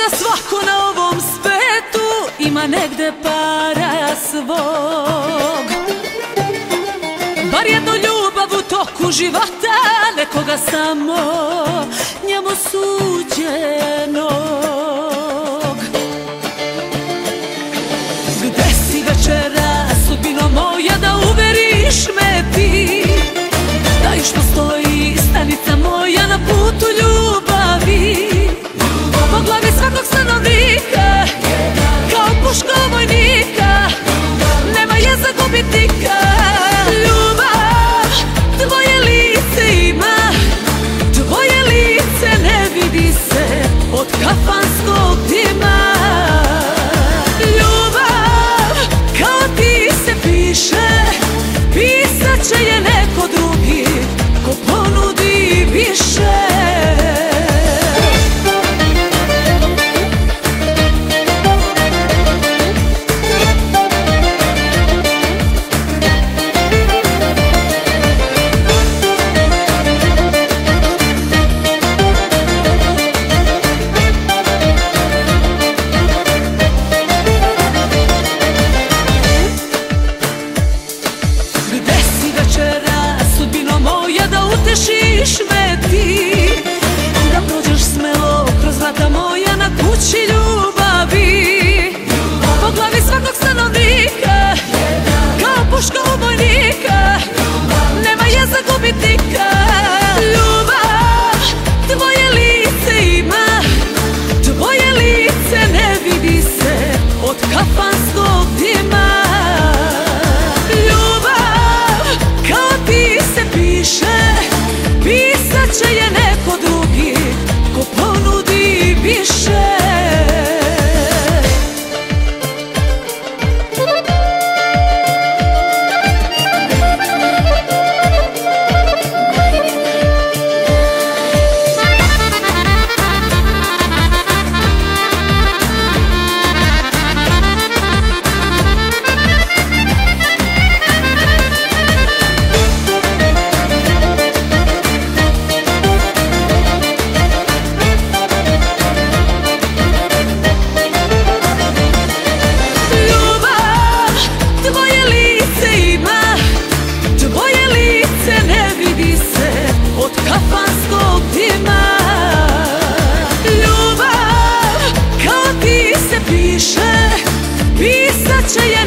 da svako na ovom svetu ima negde para svog. Bar jednu ljubav u toku života nekoga samo njemu suđeno. Gde si večera, sudbino moja, da uveriš me ti? Taj što stoji voliš me ti Da prođeš smelo kroz vrata moja na kući ljubavi. Po glavi svakog stanovnika Kao puška ubojnika Nema je za gubitnika. Ljubav, tvoje lice ima czy ja